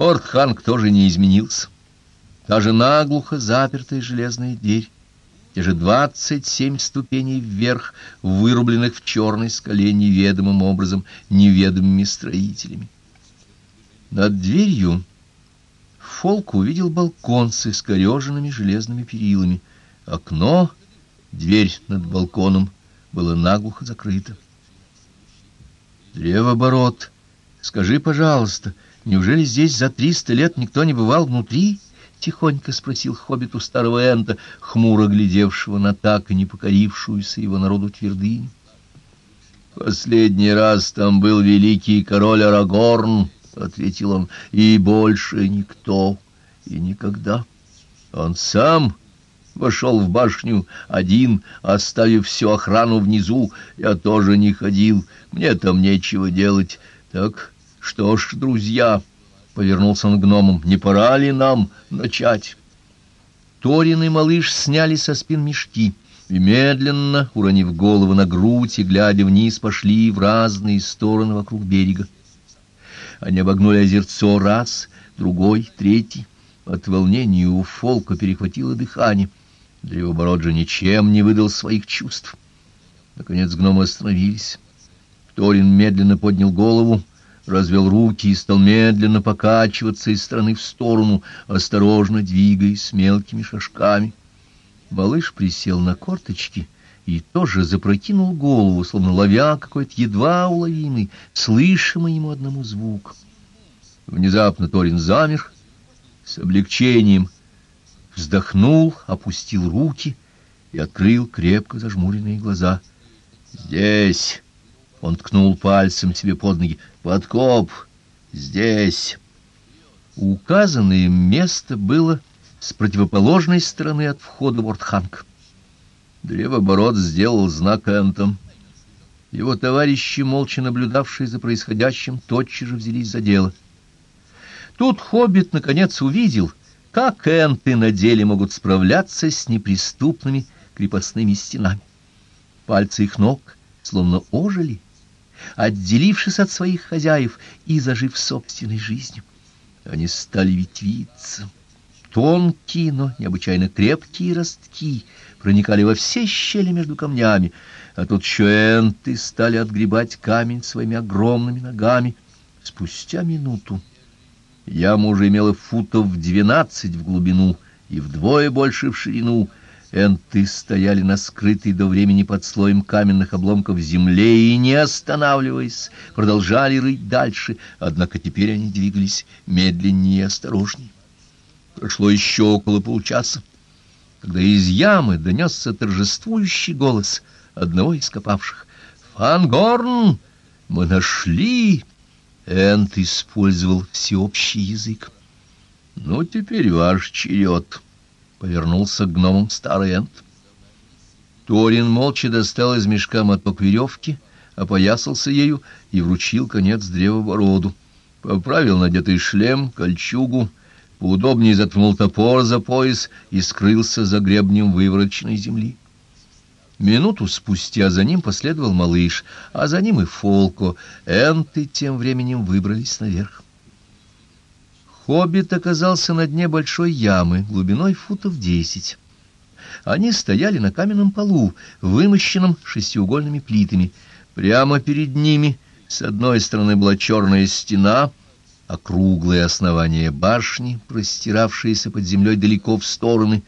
Ортханг тоже не изменился. Та же наглухо запертая железная дверь, те же двадцать семь ступеней вверх, вырубленных в черной скале неведомым образом, неведомыми строителями. Над дверью Фолк увидел балкон с искореженными железными перилами. Окно, дверь над балконом, было наглухо закрыто. Древоборот, скажи, пожалуйста, неужели здесь за триста лет никто не бывал внутри? Тихонько спросил хоббит у старого Энта, хмуро глядевшего на так и не покорившуюся его народу твердыню. Последний раз там был великий король Арагорн, — ответил он, — и больше никто и никогда. Он сам вошел в башню один, оставив всю охрану внизу. Я тоже не ходил, мне там нечего делать. Так что ж, друзья, — повернулся он к гномам, — не пора ли нам начать? Торин и малыш сняли со спин мешки и медленно, уронив голову на грудь и глядя вниз, пошли в разные стороны вокруг берега. Они обогнули озерцо раз, другой, третий. От волнения у Фолка перехватило дыхание. Древоборот же ничем не выдал своих чувств. Наконец гномы остановились. Торин медленно поднял голову, развел руки и стал медленно покачиваться из стороны в сторону, осторожно двигаясь мелкими шажками. Малыш присел на корточки — и тоже запрокинул голову, словно ловя какой-то едва уловимый, слышимый ему одному звук. Внезапно Торин замер, с облегчением вздохнул, опустил руки и открыл крепко зажмуренные глаза. «Здесь!» — он ткнул пальцем себе под ноги. «Подкоп! Здесь!» Указанное место было с противоположной стороны от входа в Ортханг. Древоборот сделал знак Энтом. Его товарищи, молча наблюдавшие за происходящим, тотчас же взялись за дело. Тут хоббит наконец увидел, как энты на деле могут справляться с неприступными крепостными стенами. Пальцы их ног словно ожили, отделившись от своих хозяев и зажив собственной жизнью. Они стали ветвиться. Тонкие, но необычайно крепкие ростки проникали во все щели между камнями, а тут чуэнты стали отгребать камень своими огромными ногами. Спустя минуту яма уже имела футов двенадцать в глубину и вдвое больше в ширину. Энты стояли на скрытой до времени под слоем каменных обломков земле и, не останавливаясь, продолжали рыть дальше, однако теперь они двигались медленнее и осторожнее. Прошло еще около получаса, когда из ямы донесся торжествующий голос одного из копавших. «Фангорн! Мы нашли!» Энт использовал всеобщий язык. «Ну, теперь ваш черед!» — повернулся к гномам старый Энт. Торин молча достал из мешка моток веревки, опоясался ею и вручил конец древобороду. Поправил надетый шлем, кольчугу, поудобнее заткнул топор за пояс и скрылся за гребнем вывороченной земли. Минуту спустя за ним последовал малыш, а за ним и Фолко. Энты тем временем выбрались наверх. Хоббит оказался на дне большой ямы, глубиной футов десять. Они стояли на каменном полу, вымощенном шестиугольными плитами. Прямо перед ними с одной стороны была черная стена — округлое основание башни, простиравшееся под землей далеко в стороны,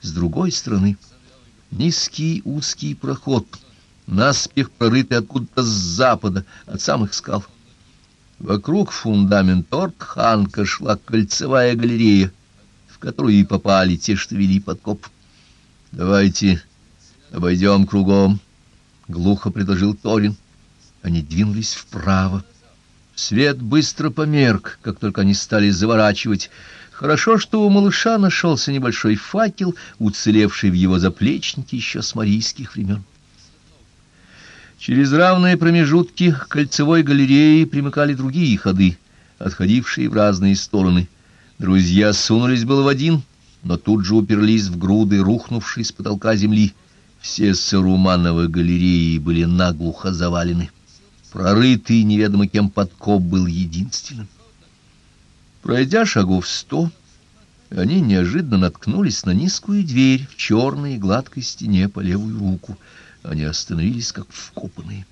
с другой стороны низкий узкий проход, наспех прорытый откуда-то с запада, от самых скал. Вокруг фундамента Ортханка шла кольцевая галерея, в которую и попали те, что вели подкоп. «Давайте обойдем кругом», — глухо предложил Торин. Они двинулись вправо. Свет быстро померк, как только они стали заворачивать. Хорошо, что у малыша нашелся небольшой факел, уцелевший в его заплечнике еще с марийских времен. Через равные промежутки к кольцевой галереи примыкали другие ходы, отходившие в разные стороны. Друзья сунулись было в один, но тут же уперлись в груды, рухнувшие с потолка земли. Все сарумановые галереи были наглухо завалены. Прорытый неведомо кем подкоп был единственным. Пройдя шагов сто, они неожиданно наткнулись на низкую дверь в черной гладкой стене по левую руку. Они остановились, как вкопанные.